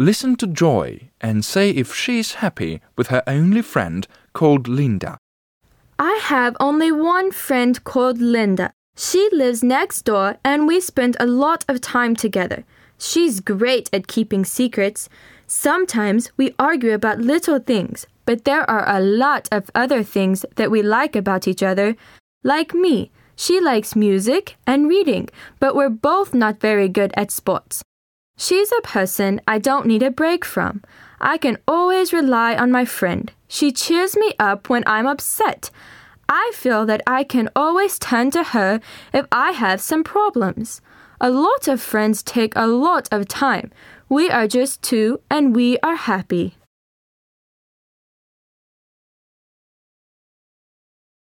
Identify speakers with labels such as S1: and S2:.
S1: Listen to Joy and say if she's happy with her only friend called Linda.
S2: I have only one friend called Linda. She lives next door and we spend a lot of time together. She's great at keeping secrets. Sometimes we argue about little things, but there are a lot of other things that we like about each other. Like me, she likes music and reading, but we're both not very good at sports. She's a person I don't need a break from. I can always rely on my friend. She cheers me up when I'm upset. I feel that I can always turn to her if I have some problems. A lot of friends take a lot of time. We are just two and we are happy.